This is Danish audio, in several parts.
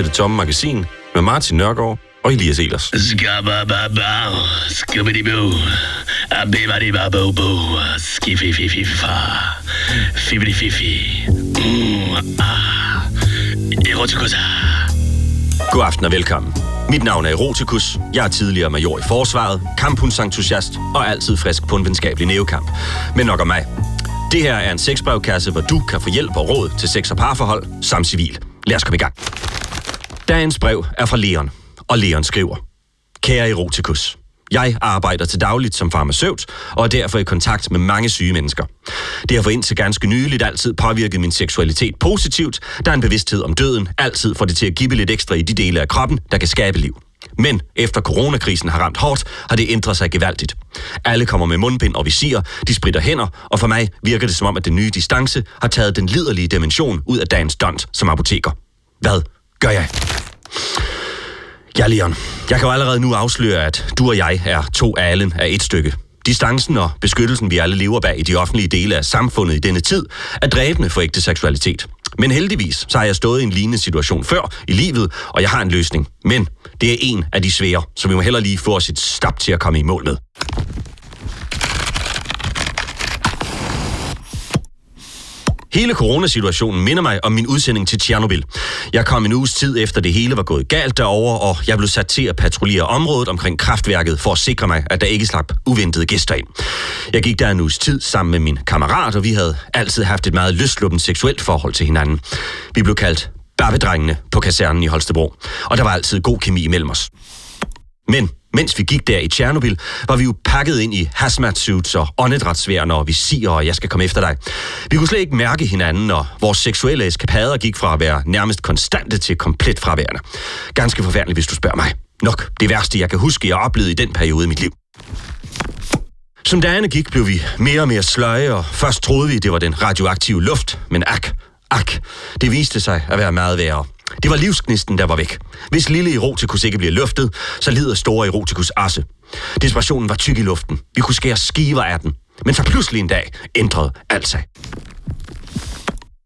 til det tomme magasin med Martin Nørgaard og Elias Elers. Mm. God aften og velkommen. Mit navn er Erotikus. Jeg er tidligere major i forsvaret, kamphundsentusiast og altid frisk på en venskabelig neokamp. Men nok om mig. Det her er en sexbrevkasse, hvor du kan få hjælp og råd til sex- og parforhold samt civil. Lad os komme i gang. Dagens brev er fra Leon, og Leon skriver. Kære Erotikus, jeg arbejder til dagligt som farmaceut, og er derfor i kontakt med mange syge mennesker. Det har for indtil ganske nyligt altid påvirket min seksualitet positivt, da en bevidsthed om døden altid får det til at give lidt ekstra i de dele af kroppen, der kan skabe liv. Men efter coronakrisen har ramt hårdt, har det ændret sig gevaldigt. Alle kommer med mundbind og visir, de spritter hænder, og for mig virker det som om, at den nye distance har taget den liderlige dimension ud af dagens dont som apoteker. Hvad gør jeg? Ja, Leon. Jeg kan jo allerede nu afsløre, at du og jeg er to alen af et stykke. Distancen og beskyttelsen, vi alle lever bag i de offentlige dele af samfundet i denne tid, er dræbende for ægte seksualitet. Men heldigvis, så har jeg stået i en lignende situation før i livet, og jeg har en løsning. Men det er en af de svære, så vi må heller lige få os et stop til at komme i mål med. Hele coronasituationen minder mig om min udsending til Tjernobyl. Jeg kom en uges tid efter det hele var gået galt derover, og jeg blev sat til at patruljere området omkring kraftværket for at sikre mig, at der ikke slap uventede gæster ind. Jeg gik der en uges tid sammen med min kammerat, og vi havde altid haft et meget løsluppent seksuelt forhold til hinanden. Vi blev kaldt Babbedrengene på kasernen i Holstebro, og der var altid god kemi imellem os. Men mens vi gik der i Tjernobyl, var vi jo pakket ind i hazmat suits og åndedrætsværner og visirer, og jeg skal komme efter dig. Vi kunne slet ikke mærke hinanden, og vores seksuelle eskapader gik fra at være nærmest konstante til komplet fraværende. Ganske forfærdeligt, hvis du spørger mig. Nok det værste, jeg kan huske, jeg oplevede i den periode i mit liv. Som dagene gik, blev vi mere og mere sløje, og først troede vi, det var den radioaktive luft, men ak, ak, det viste sig at være meget værre. Det var livsgnisten, der var væk. Hvis lille erotikus ikke bliver løftet, så lider store erotikus asse. Desperationen var tyk i luften. Vi kunne skære skiver af den. Men så pludselig en dag ændrede alt sig.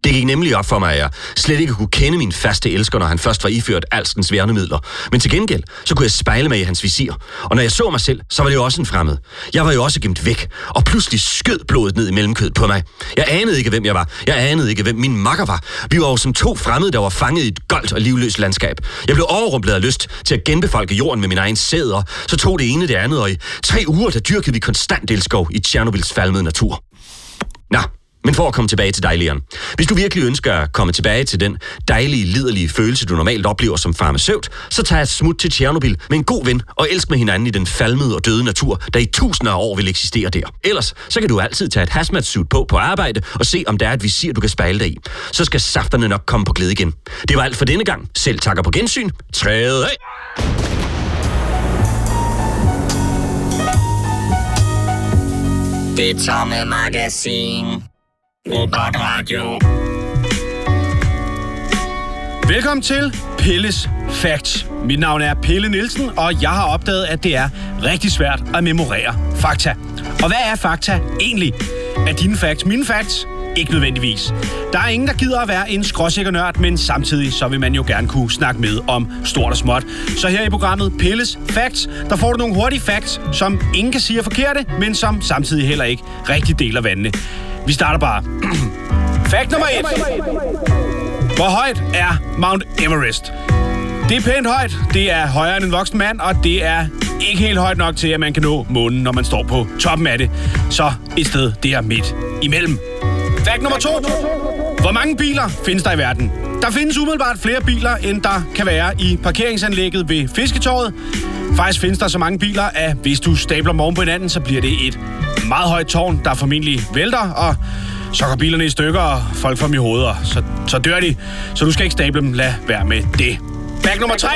Det gik nemlig op for mig, at jeg slet ikke kunne kende min faste elsker, når han først var iført alskens værnemidler. Men til gengæld, så kunne jeg spejle mig i hans visir. Og når jeg så mig selv, så var det jo også en fremmed. Jeg var jo også gemt væk, og pludselig skød blodet ned i mellemkødet på mig. Jeg anede ikke, hvem jeg var. Jeg anede ikke, hvem min makker var. Vi var jo som to fremmede, der var fanget i et goldt og livløst landskab. Jeg blev overrumplet af lyst til at genbefolke jorden med min egen sæder. Så tog det ene det andet, og i tre uger, der dyrkede vi konstant elskov i Tjernobyls falmede natur. Nå, men for at komme tilbage til dig, Leon. Hvis du virkelig ønsker at komme tilbage til den dejlige, liderlige følelse, du normalt oplever som farmaceut, så tag et smut til Tjernobyl med en god ven og elsk med hinanden i den falmede og døde natur, der i tusinder af år vil eksistere der. Ellers så kan du altid tage et hazmat suit på på arbejde og se, om der er et visir, du kan spejle dig i. Så skal safterne nok komme på glæde igen. Det var alt for denne gang. Selv takker på gensyn. Træde af! Det tomme magasin. Robot Radio. Velkommen til Pilles Facts. Mit navn er Pille Nielsen, og jeg har opdaget, at det er rigtig svært at memorere fakta. Og hvad er fakta egentlig? Er dine facts mine facts? Ikke nødvendigvis. Der er ingen, der gider at være en skråsikker nørd, men samtidig så vil man jo gerne kunne snakke med om stort og småt. Så her i programmet Pilles Facts, der får du nogle hurtige facts, som ingen kan sige er forkerte, men som samtidig heller ikke rigtig deler vandene. Vi starter bare. Fact nummer 1. Hvor højt er Mount Everest? Det er pænt højt. Det er højere end en voksen mand, og det er ikke helt højt nok til, at man kan nå månen, når man står på toppen af det. Så et sted der midt imellem. Fact nummer 2. Hvor mange biler findes der i verden? Der findes umiddelbart flere biler, end der kan være i parkeringsanlægget ved Fisketorvet. Faktisk findes der så mange biler, at hvis du stabler dem oven på hinanden, så bliver det et meget højt tårn, der formentlig vælter, og så går bilerne i stykker, og folk får dem i hovedet, så, så dør de. Så du skal ikke stable dem. Lad være med det. Fact nummer 3.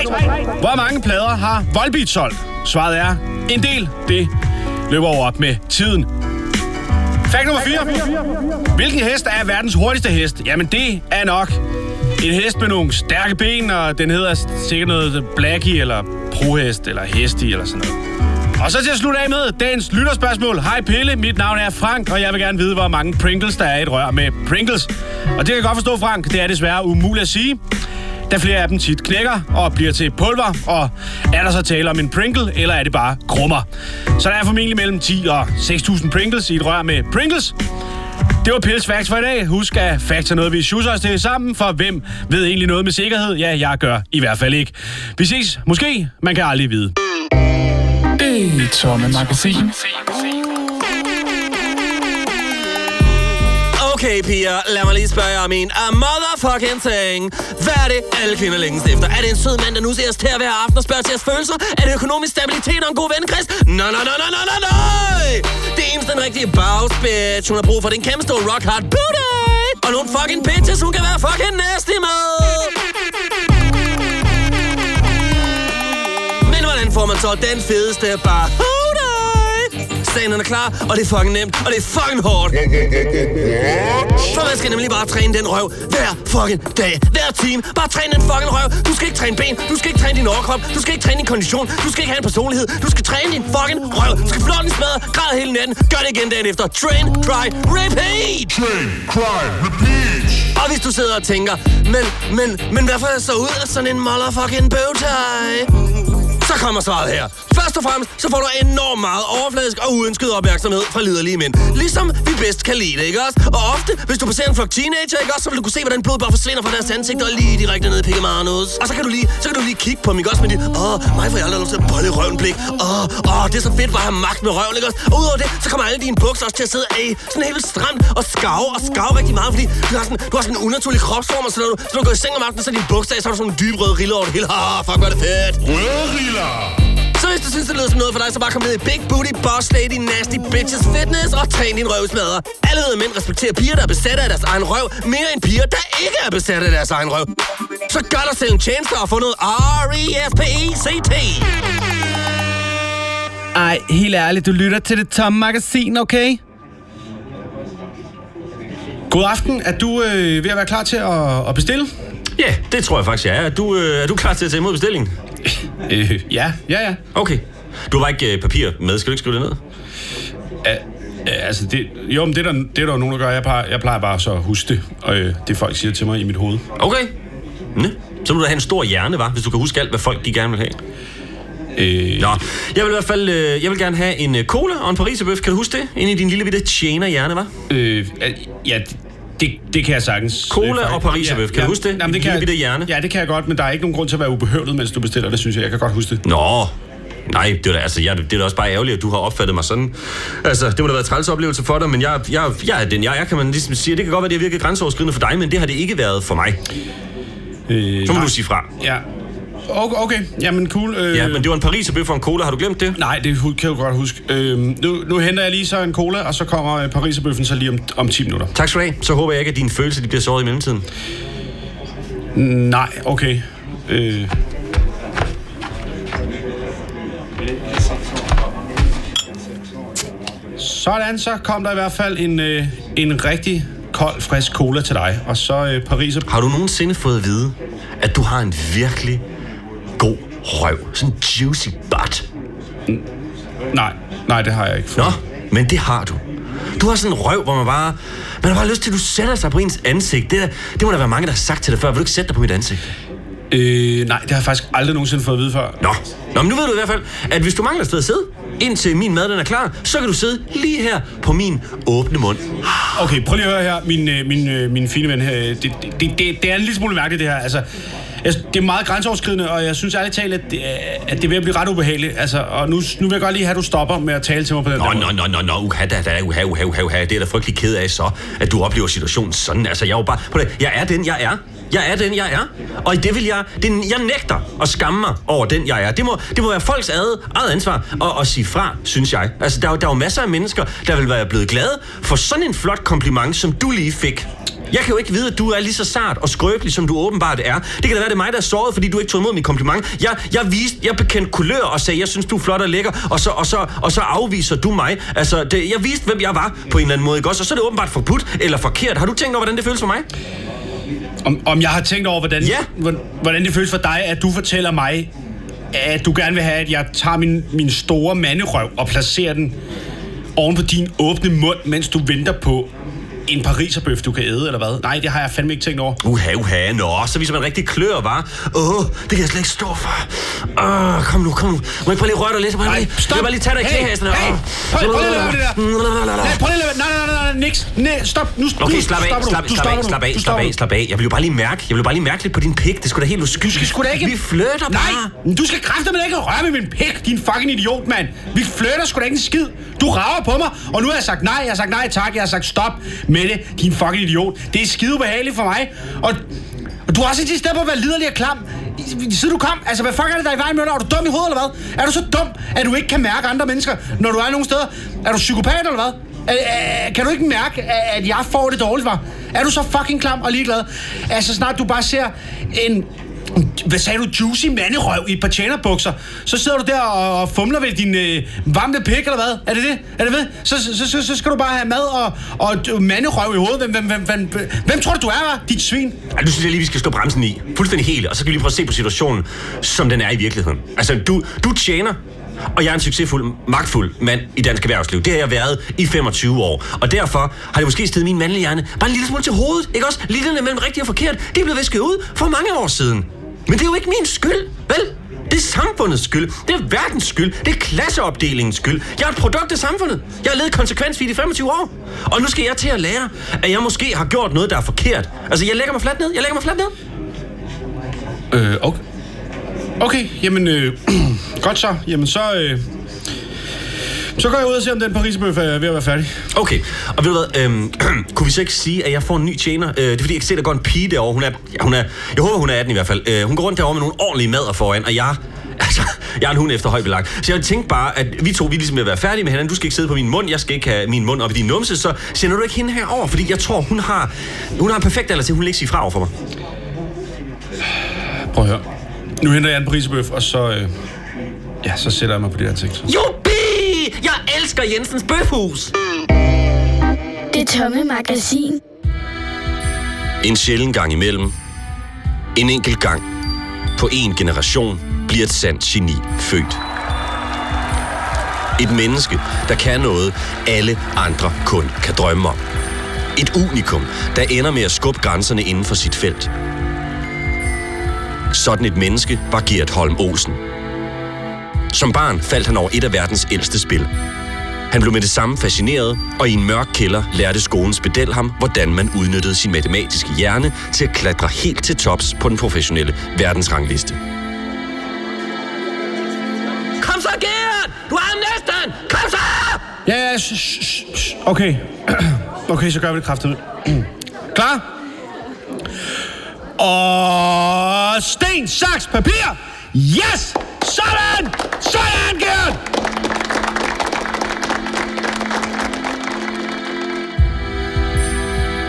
Hvor mange plader har Volbeat solgt? Svaret er en del. Det løber over op med tiden. Fakt nummer 4. Hvilken hest er verdens hurtigste hest? Jamen det er nok en hest med nogle stærke ben, og den hedder sikkert noget Blackie, eller Prohest, eller Hesti, eller sådan noget. Og så til at slutte af med dagens lytterspørgsmål. Hej Pille, mit navn er Frank, og jeg vil gerne vide, hvor mange Pringles der er i et rør med Pringles. Og det kan jeg godt forstå, Frank, det er desværre umuligt at sige da flere af dem tit knækker og bliver til pulver, og er der så tale om en Pringle, eller er det bare krummer? Så der er formentlig mellem 10 og 6.000 Pringles i et rør med Pringles. Det var Pils Facts for i dag. Husk, at facts er noget, vi schusser os til sammen, for hvem ved egentlig noget med sikkerhed? Ja, jeg gør i hvert fald ikke. Vi ses. Måske. Man kan aldrig vide. Det tomme magasin. Okay, piger, lad mig lige spørge jer om en a motherfucking ting. Hvad er det, alle kvinder længes efter? Er det en sød mand, der nu ser os til at hver aften og spørger til jeres følelser? Er det økonomisk stabilitet og en god ven, Chris? No, nej, nej, nej, nej, nej, nej! Det eneste den rigtige boss bitch, hun har brug for, den kæmpe store rock hard booty! Og nogle fucking bitches, hun kan være fucking nasty med! Men hvordan får man så den fedeste bare Sagen er klar, og det er fucking nemt, og det er fucking hårdt. For man skal nemlig bare træne den røv hver fucking dag, hver time. Bare træne den fucking røv. Du skal ikke træne ben, du skal ikke træne din overkrop, du skal ikke træne din kondition, du skal ikke have en personlighed. Du skal træne din fucking røv. Du skal flå den smadre, græd hele natten, gør det igen dagen efter. Train, cry, repeat. Train, cry, repeat. Og hvis du sidder og tænker, men, men, men hvad får jeg så ud af sådan en motherfucking bøvtøj? Så kommer svaret her. Først og fremmest, så får du enormt meget overfladisk og uønsket opmærksomhed fra liderlige mænd. Ligesom vi bedst kan lide det, ikke også? Og ofte, hvis du passerer en flok teenager, ikke også, så vil du kunne se, hvordan blodet bare forsvinder fra deres ansigt og lige direkte ned i pikkemarnus. Og så kan du lige, så kan du lige kigge på dem, ikke også? Med dit, åh, mig får jeg aldrig lov til at bolle i røven blik. Åh, åh, det er så fedt bare at have magt med røven, ikke også? Og udover det, så kommer alle dine bukser også til at sidde af sådan helt vildt stramt og skave og skave rigtig meget, fordi du har sådan, du har sådan en unaturlig kropsform, og så når du, så når du går i seng om aftenen, så er dine bukser af, så har du sådan en dyb rød rille over det hele. Haha, fuck, hvor er det fedt. Røde riller. Så hvis du synes, det lyder som noget for dig, så bare kom ned i Big Booty Boss Lady Nasty Bitches Fitness og træn din røvsmadre. Alle ved mænd respekterer piger, der er besatte af deres egen røv, mere end piger, der ikke er besatte af deres egen røv. Så gør dig selv en tjeneste og få noget E R-E-S-P-E-C-T. Ej, helt ærligt, du lytter til det tomme magasin, okay? God aften. Er du øh, ved at være klar til at, at bestille? Ja, det tror jeg faktisk, jeg er. Er du, øh, er du klar til at tage imod bestillingen? Øh, ja, ja, ja. Okay. Du har bare ikke øh, papir med. Skal du ikke skrive det ned? Ja, altså, det, jo, men det er, der, det er der jo nogen, der gør. Jeg plejer, jeg plejer bare så at huske det, og øh, det folk siger til mig i mit hoved. Okay. Næ. Så må du da have en stor hjerne, var, hvis du kan huske alt, hvad folk de gerne vil have. Øh, Nå, jeg vil i hvert fald øh, jeg vil gerne have en øh, cola og en pariserbøf. Kan du huske det? Inde i din lille bitte tjener-hjerne, var? øh, ja, det, det kan jeg sagtens. Cola Øh, og pariserbøf. Kan du huske det? Jamen, det kan jeg, bitte hjerne. Ja, det kan jeg godt, men der er ikke nogen grund til at være ubehøvlet, mens du bestiller det, synes jeg. Jeg kan godt huske det. Nå, nej, det er da, altså, jeg, det er da også bare ærgerligt, at du har opfattet mig sådan. Altså, det må da være en træls oplevelse for dig, men jeg, jeg, jeg er den, jeg er, kan man ligesom sige. Det kan godt være, det har virket grænseoverskridende for dig, men det har det ikke været for mig. Øh, Så må nej. du sige fra. Ja. Okay, okay. Jamen, cool. Øh, Ja, men det var en pariserbøf og en cola. Har du glemt det? Nej, det kan jeg jo godt huske. Øh, nu, nu henter jeg lige så en cola, og så kommer øh, pariserbøffen så lige om, om 10 minutter. Tak skal du have. Så håber jeg ikke, at dine følelser de bliver såret i mellemtiden. Nej, okay. Øh. Sådan, så kom der i hvert fald en, øh, en rigtig kold, frisk cola til dig. Og så øh, Paris Har du nogensinde fået at vide, at du har en virkelig god røv? Sådan en juicy butt. Nej, nej, det har jeg ikke. Nå, men det har du. Du har sådan en røv, hvor man bare... Man har bare lyst til, at du sætter sig på ens ansigt. Det, det må der være mange, der har sagt til dig før. Vil du ikke sætte dig på mit ansigt? Øh, nej, det har jeg faktisk aldrig nogensinde fået at vide før. Nå. Nå, men nu ved du i hvert fald, at hvis du mangler et sted at sidde, indtil min mad den er klar, så kan du sidde lige her på min åbne mund. Okay, prøv lige at høre her, min, øh, min, øh, min fine ven her. Det, det, det, det, det er en lille smule mærkeligt, det her. Altså, det er meget grænseoverskridende, og jeg synes ærligt talt, at det, at det er ved at blive ret ubehageligt. Altså, og nu, nu vil jeg godt lige have, at du stopper med at tale til mig på den Nå, der nå, måde. nå, nå, nå, uha, da, da, uha, uha, uha, uha. Det er da frygtelig ked af så, at du oplever situationen sådan. Altså, jeg er jo bare... Prøv det, jeg er den, jeg er. Jeg er den, jeg er. Og det vil jeg... Det, jeg nægter at skamme mig over den, jeg er. Det må, det må være folks eget, eget ansvar at, at sige fra, synes jeg. Altså, der, er der er jo masser af mennesker, der vil være blevet glade for sådan en flot kompliment, som du lige fik. Jeg kan jo ikke vide, at du er lige så sart og skrøbelig, som du åbenbart er. Det kan da være, det er mig, der er såret, fordi du ikke tog imod min kompliment. Jeg, jeg, viste, jeg bekendte kulør og sagde, jeg synes, du er flot og lækker, og så, og så, og så afviser du mig. Altså, det, jeg viste, hvem jeg var på en eller anden måde, ikke også? Og så er det åbenbart forbudt eller forkert. Har du tænkt over, hvordan det føles for mig? Om, om jeg har tænkt over, hvordan, Ja. hvordan- det føles for dig, at du fortæller mig, at du gerne vil have, at jeg tager min, min store manderøv og placerer den oven på din åbne mund, mens du venter på, en pariserbøf, du kan æde, eller hvad? Nej, det har jeg fandme ikke tænkt over. Uha, uha, nå, så viser man rigtig klør, var. Åh, det kan jeg slet ikke stå for. Åh, kom nu, kom nu. Må jeg prøve lige røre dig lidt? Nej, lige, stop! Jeg vil bare lige tage dig i knæhæsene. hey! Prøv, prøv lige at lade det der. Nej, prøv lige at lade... Nej, nej, nej, nej, niks. Nej, stop. Nu, Okay, slap af, slap, slap af, slap af, slap af, slap af. Jeg vil jo bare lige mærke, jeg vil jo bare lige mærke lidt på din pik. Det skulle da helt uskyldigt. Du skal sgu da ikke... Vi flytter Nej, bare. men du skal kræfte ikke røre med min pik, din fucking idiot, mand. Vi flytter sgu da ikke en skid. Du rager på mig, og nu har jeg sagt nej, jeg har sagt nej tak, jeg har sagt stop med det, din fucking idiot. Det er skide ubehageligt for mig, og, og du har også insisteret på at være liderlig og klam. Siden du kom, altså hvad fuck er det der er i vejen med dig? Er du dum i hovedet eller hvad? Er du så dum, at du ikke kan mærke andre mennesker, når du er nogen steder? Er du psykopat eller hvad? Er, er, kan du ikke mærke, at jeg får det dårligt, var? Er du så fucking klam og ligeglad? Altså snart du bare ser en hvad sagde du, juicy manderøv i et par tjenerbukser, så sidder du der og, fumler ved din øh, varmte pik, eller hvad? Er det det? Er det ved? Så, så, så, så skal du bare have mad og, og manderøv i hovedet. Hvem, hvem, hvem, hvem, hvem, tror du, du er, hva? Dit svin. Ej, nu synes jeg lige, vi skal stå bremsen i. Fuldstændig helt. Og så skal vi lige prøve at se på situationen, som den er i virkeligheden. Altså, du, du tjener, og jeg er en succesfuld, magtfuld mand i dansk erhvervsliv. Det har jeg været i 25 år. Og derfor har det måske stedet min mandlige hjerne bare en lille smule til hovedet. Ikke også? Linjerne mellem rigtigt og forkert, det er blevet visket ud for mange år siden. Men det er jo ikke min skyld, vel? Det er samfundets skyld. Det er verdens skyld. Det er klasseopdelingens skyld. Jeg er et produkt af samfundet. Jeg har levet konsekvensfrit i 25 år. Og nu skal jeg til at lære, at jeg måske har gjort noget, der er forkert. Altså, jeg lægger mig fladt ned. Jeg lægger mig fladt ned. Øh, okay. Okay, jamen, øh, godt så. Jamen, så, øh, så går jeg ud og ser, om den Parisbøf er ved at være færdig. Okay, og ved du hvad, øhm, kunne vi så ikke sige, at jeg får en ny tjener? Øh, det er fordi, jeg kan se, der går en pige derovre. Hun er, ja, hun er, jeg håber, hun er 18 i hvert fald. Øh, hun går rundt derovre med nogle ordentlige mader foran, og jeg... Altså, jeg er en hund efter høj belag. Så jeg tænkte bare, at vi to, vi ligesom vil være færdige med hinanden. Du skal ikke sidde på min mund, jeg skal ikke have min mund op i din numse, så sender du ikke hende herover, fordi jeg tror, hun har, hun har en perfekt alder til, hun vil ikke sige fra over for mig. Prøv at høre. Nu henter jeg en Parisbøf, og så, øh, ja, så sætter jeg mig på det her tekst. Jubi! Jeg elsker Jensens Bøfhus! Det tomme magasin. En sjælden gang imellem, en enkelt gang, på en generation, bliver et sandt geni født. Et menneske, der kan noget, alle andre kun kan drømme om. Et unikum, der ender med at skubbe grænserne inden for sit felt. Sådan et menneske var Gert Holm Olsen. Som barn faldt han over et af verdens ældste spil. Han blev med det samme fascineret, og i en mørk kælder lærte skolens pedel ham, hvordan man udnyttede sin matematiske hjerne til at klatre helt til tops på den professionelle verdensrangliste. Kom så, Gert! Du er næsten! Kom så! Ja, ja, sh, sh, sh. okay. okay, så gør vi det kraftigt. Klar? Og sten, saks, papir! Yes! Sådan! Sådan, Gert!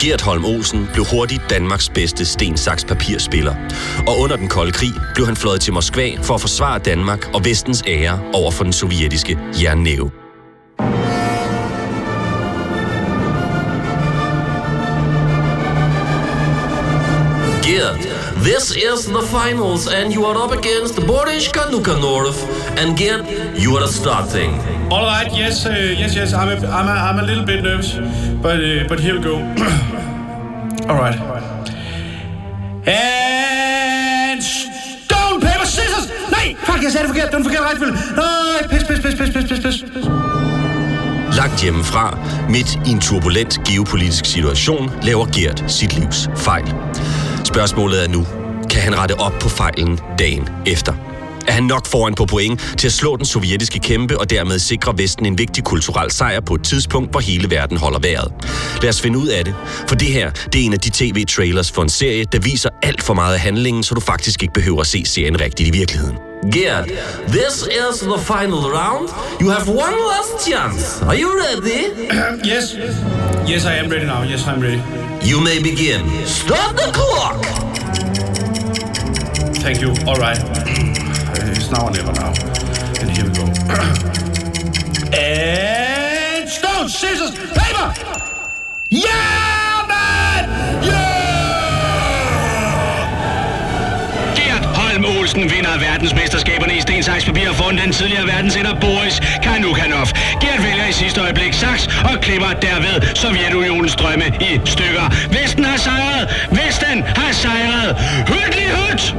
Gert Holm Olsen blev hurtigt Danmarks bedste stensaks papirspiller, Og under den kolde krig blev han fløjet til Moskva for at forsvare Danmark og vestens ære over for den sovjetiske jernnæve. This is the finals and you are up against Boris Kanukanov. And Gert, you are starting. All right, yes, uh, yes, yes. I'm a, I'm a, I'm a little bit nervous, but uh, but here we go. All right. And stone, paper, scissors. Nej, fuck, jeg sagde det forkert. Den forkerte rækkefølge. Nej, pis, pis, pis, pis, pis, pis, pis. Langt hjemmefra, midt i en turbulent geopolitisk situation, laver Gert sit livs fejl. Spørgsmålet er nu, kan han rette op på fejlen dagen efter? Er han nok foran på point til at slå den sovjetiske kæmpe og dermed sikre Vesten en vigtig kulturel sejr på et tidspunkt, hvor hele verden holder vejret? Lad os finde ud af det, for det her det er en af de tv-trailers for en serie, der viser alt for meget af handlingen, så du faktisk ikke behøver at se serien rigtigt i virkeligheden. Gert, this is the final round. You have one last chance. Are you ready? Yes, yes, I am ready now. Yes, I'm ready. You may begin. Stop the clock! Thank you. All right. It's now or never now. And here we go. and stone, scissors, paper. Yeah, man! Yeah! Gert Holm vinder verdensmesterskaberne i sten, saks, papir og fund den tidligere verdensender Boris Kanukanov. Gert vælger i sidste øjeblik saks og klipper derved Sovjetunionens drømme i stykker. Vesten har sejret! Vesten har sejret! Hyggelig hut!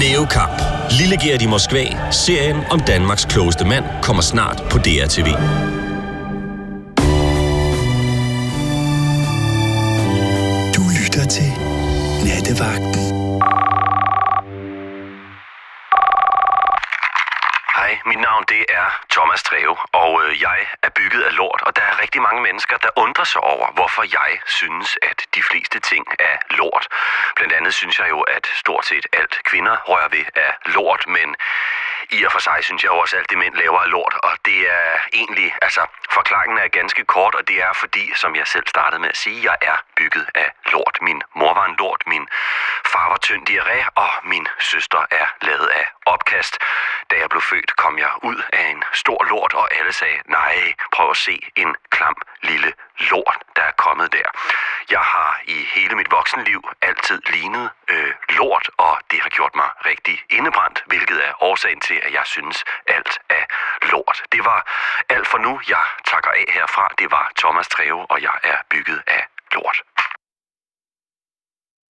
Neokamp. Lille Gert i Moskva. Serien om Danmarks klogeste mand kommer snart på DRTV. Nattevagten. Hej, mit navn det er Thomas Treve, og øh, jeg er bygget af lort, og der er rigtig mange mennesker, der undrer sig over, hvorfor jeg synes, at de fleste ting er lort. Blandt andet synes jeg jo, at stort set alt kvinder rører ved er lort, men i og for sig synes jeg også, at alt det mænd laver er lort, og det er egentlig, altså forklaringen er ganske kort, og det er fordi, som jeg selv startede med at sige, jeg er bygget af lort. Min mor var en lort, min far var tynd diarré, og min søster er lavet af opkast. Da jeg blev født, kom jeg ud af en stor lort, og alle sagde, nej, prøv at se en klam lille lort, der er kommet der. Jeg har i hele mit voksenliv altid lignet øh, lort, og det har gjort mig rigtig indebrændt, hvilket er årsagen til, at jeg synes alt er lort. Det var alt for nu. Jeg takker af herfra. Det var Thomas Treve, og jeg er bygget af lort.